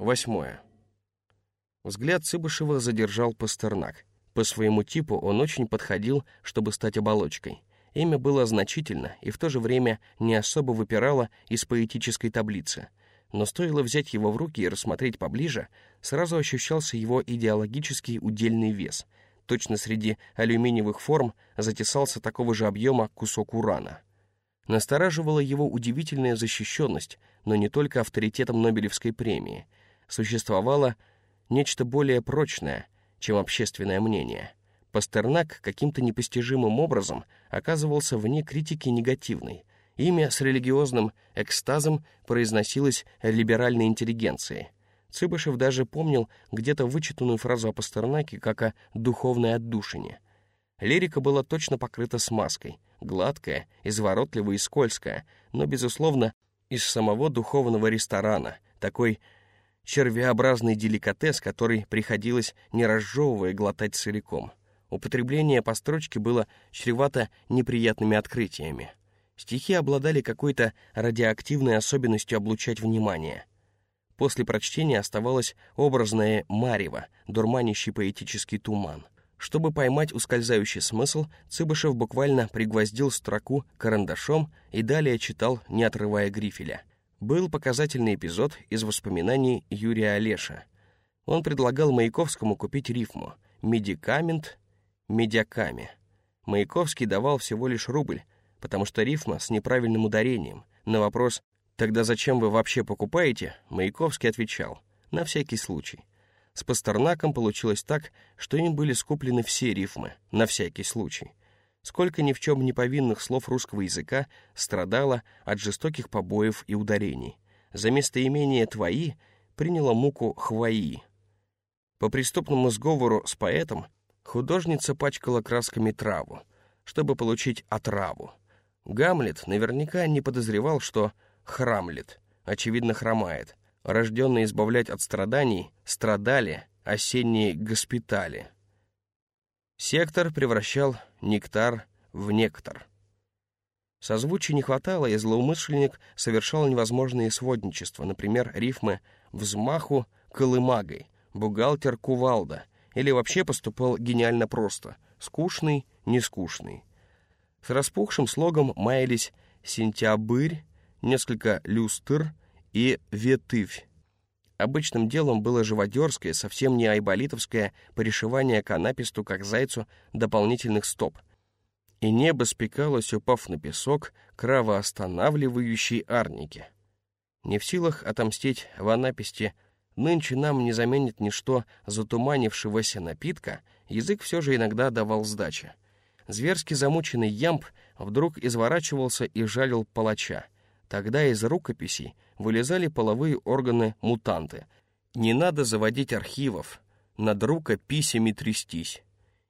Восьмое. Взгляд Цыбышева задержал Пастернак. По своему типу он очень подходил, чтобы стать оболочкой. Имя было значительно и в то же время не особо выпирало из поэтической таблицы. Но стоило взять его в руки и рассмотреть поближе, сразу ощущался его идеологический удельный вес. Точно среди алюминиевых форм затесался такого же объема кусок урана. Настораживала его удивительная защищенность, но не только авторитетом Нобелевской премии. Существовало нечто более прочное, чем общественное мнение. Пастернак каким-то непостижимым образом оказывался вне критики негативной. Имя с религиозным экстазом произносилось либеральной интеллигенцией. Цыбышев даже помнил где-то вычитанную фразу о Пастернаке как о духовной отдушине. Лирика была точно покрыта смазкой, гладкая, изворотливая и скользкая, но, безусловно, из самого духовного ресторана, такой червеобразный деликатес, который приходилось, не разжевывая, глотать целиком. Употребление по строчке было чревато неприятными открытиями. Стихи обладали какой-то радиоактивной особенностью облучать внимание. После прочтения оставалось образное марево, дурманящий поэтический туман. Чтобы поймать ускользающий смысл, Цыбышев буквально пригвоздил строку карандашом и далее читал, не отрывая грифеля. Был показательный эпизод из воспоминаний Юрия Олеша. Он предлагал Маяковскому купить рифму «Медикамент, медиаками». Маяковский давал всего лишь рубль, потому что рифма с неправильным ударением. На вопрос «Тогда зачем вы вообще покупаете?» Маяковский отвечал «На всякий случай». С Пастернаком получилось так, что им были скуплены все рифмы, на всякий случай. Сколько ни в чем не повинных слов русского языка страдало от жестоких побоев и ударений. За местоимение «твои» приняло муку «хвои». По преступному сговору с поэтом художница пачкала красками траву, чтобы получить отраву. Гамлет наверняка не подозревал, что Храмлет, очевидно, хромает, рожденные избавлять от страданий, страдали осенние госпитали. Сектор превращал нектар в нектар. Созвучий не хватало, и злоумышленник совершал невозможные сводничества, например, рифмы «взмаху колымагой», «бухгалтер кувалда», или вообще поступал гениально просто «скучный, нескучный». С распухшим слогом маялись «сентябрь», несколько «люстр», и ветывь. Обычным делом было живодерское, совсем не айболитовское пришивание к анаписту, как зайцу, дополнительных стоп. И небо спекалось, упав на песок, кровоостанавливающей арники. Не в силах отомстить в анаписте, нынче нам не заменит ничто затуманившегося напитка, язык все же иногда давал сдачи. Зверски замученный ямб вдруг изворачивался и жалил палача. Тогда из рукописей вылезали половые органы-мутанты. Не надо заводить архивов, над рукописями трястись.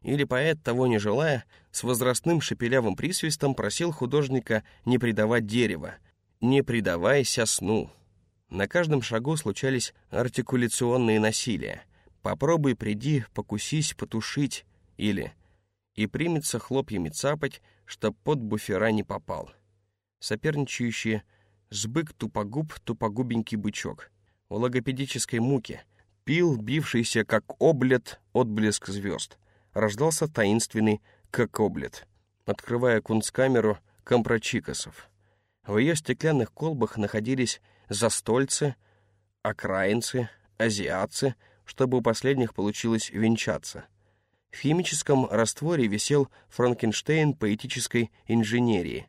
Или поэт, того не желая, с возрастным шепелявым присвистом просил художника не предавать дерево, не предавайся сну. На каждом шагу случались артикуляционные насилия. Попробуй, приди, покусись, потушить. Или и примется хлопьями цапать, чтоб под буфера не попал. Соперничающие Сбык тупогуб, тупогубенький бычок. В логопедической муке пил, бившийся как облет, отблеск звезд. Рождался таинственный как облет, открывая кунсткамеру компрочикосов. В ее стеклянных колбах находились застольцы, окраинцы, азиатцы, чтобы у последних получилось венчаться. В химическом растворе висел Франкенштейн поэтической инженерии.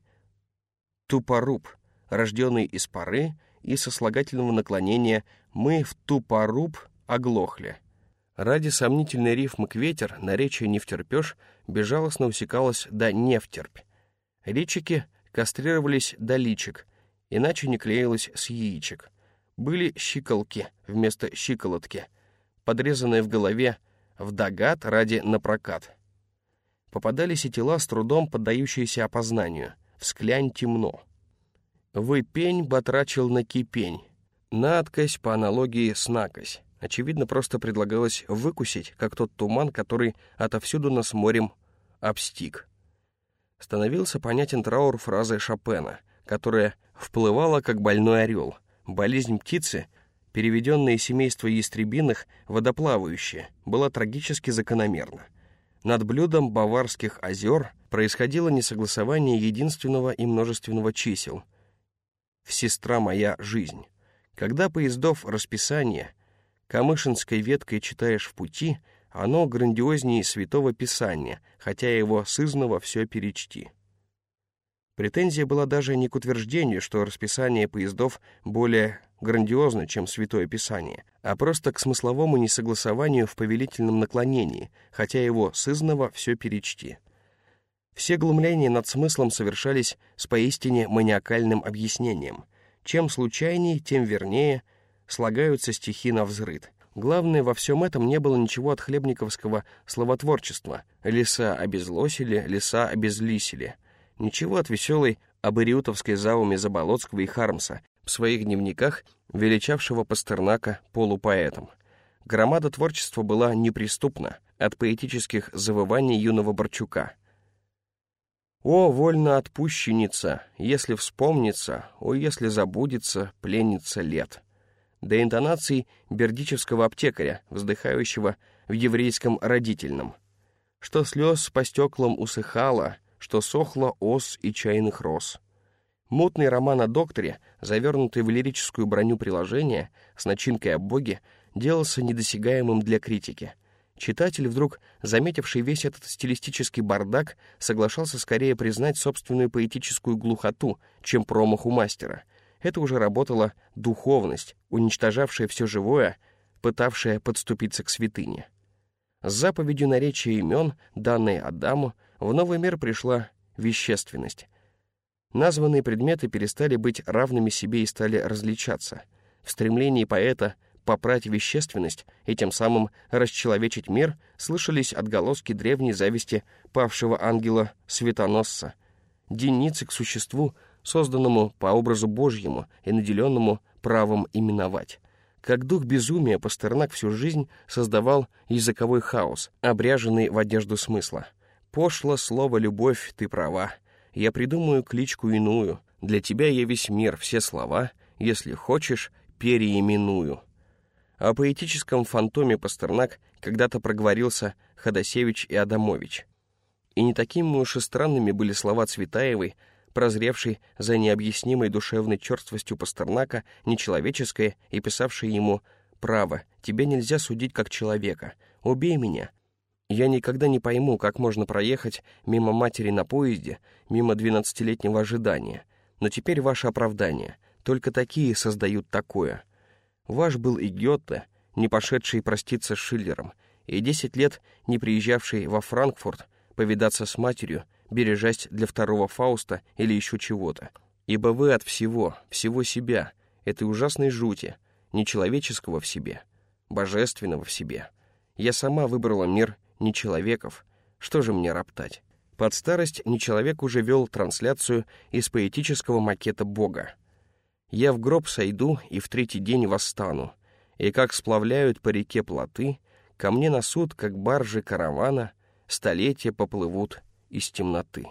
Тупоруб — рожденный из поры и сослагательного наклонения «мы в тупоруб оглохли». Ради сомнительной рифмы к ветер наречие «не втерпешь» безжалостно усекалось до «не втерпь». Личики кастрировались до личик, иначе не клеилось с яичек. Были щиколки вместо щиколотки, подрезанные в голове в догад ради напрокат. Попадались и тела, с трудом поддающиеся опознанию. В склянь темно. Вы пень батрачил на кипень. Надкось по аналогии с накось. Очевидно, просто предлагалось выкусить, как тот туман, который отовсюду нас морем обстиг. Становился понятен траур фразы Шопена, которая вплывала, как больной орел. Болезнь птицы переведенное семейство ястребиных водоплавающее, была трагически закономерна. Над блюдом баварских озер происходило несогласование единственного и множественного чисел. «Сестра моя жизнь». Когда поездов расписание камышинской веткой читаешь в пути, оно грандиознее святого писания, хотя его сызново все перечти. Претензия была даже не к утверждению, что расписание поездов более грандиозно, чем Святое Писание, а просто к смысловому несогласованию в повелительном наклонении, хотя его сызново все перечти. Все глумления над смыслом совершались с поистине маниакальным объяснением. Чем случайней, тем вернее слагаются стихи на взрыд. Главное, во всем этом не было ничего от хлебниковского словотворчества. Леса обезлосили, леса обезлисили. Ничего от веселой абыриутовской зауми Заболоцкого и Хармса, в своих дневниках величавшего Пастернака полупоэтом. Громада творчества была неприступна от поэтических завываний юного Борчука. «О, вольно отпущенница, если вспомнится, о, если забудется, пленница лет!» До интонаций бердичевского аптекаря, вздыхающего в еврейском родительном. Что слез по стеклам усыхало, что сохло ос и чайных роз. Мутный роман о докторе, завернутый в лирическую броню приложения с начинкой о Боге, делался недосягаемым для критики. Читатель, вдруг заметивший весь этот стилистический бардак, соглашался скорее признать собственную поэтическую глухоту, чем промах у мастера. Это уже работала духовность, уничтожавшая все живое, пытавшая подступиться к святыне. С заповедью наречия имен, данной Адаму, в новый мир пришла вещественность — Названные предметы перестали быть равными себе и стали различаться. В стремлении поэта попрать вещественность и тем самым расчеловечить мир слышались отголоски древней зависти павшего ангела Светоносца, деницы к существу, созданному по образу Божьему и наделенному правом именовать. Как дух безумия Пастернак всю жизнь создавал языковой хаос, обряженный в одежду смысла. «Пошло слово «любовь», ты права», я придумаю кличку иную. Для тебя я весь мир, все слова, если хочешь, переименую». О поэтическом фантоме Пастернак когда-то проговорился Ходосевич и Адамович. И не такими уж и странными были слова Цветаевой, прозревшей за необъяснимой душевной черствостью Пастернака, нечеловеческое и писавшей ему «Право, тебе нельзя судить как человека. Убей меня, я никогда не пойму, как можно проехать мимо матери на поезде, мимо двенадцатилетнего ожидания. Но теперь ваше оправдание. Только такие создают такое. Ваш был и Гёте, не пошедший проститься с Шиллером, и десять лет не приезжавший во Франкфурт повидаться с матерью, бережась для второго Фауста или еще чего-то. Ибо вы от всего, всего себя, этой ужасной жути, нечеловеческого в себе, божественного в себе. Я сама выбрала мир нечеловеков. Что же мне роптать? Под старость нечеловек уже вел трансляцию из поэтического макета Бога. «Я в гроб сойду и в третий день восстану, и как сплавляют по реке плоты, ко мне на суд, как баржи каравана, столетия поплывут из темноты».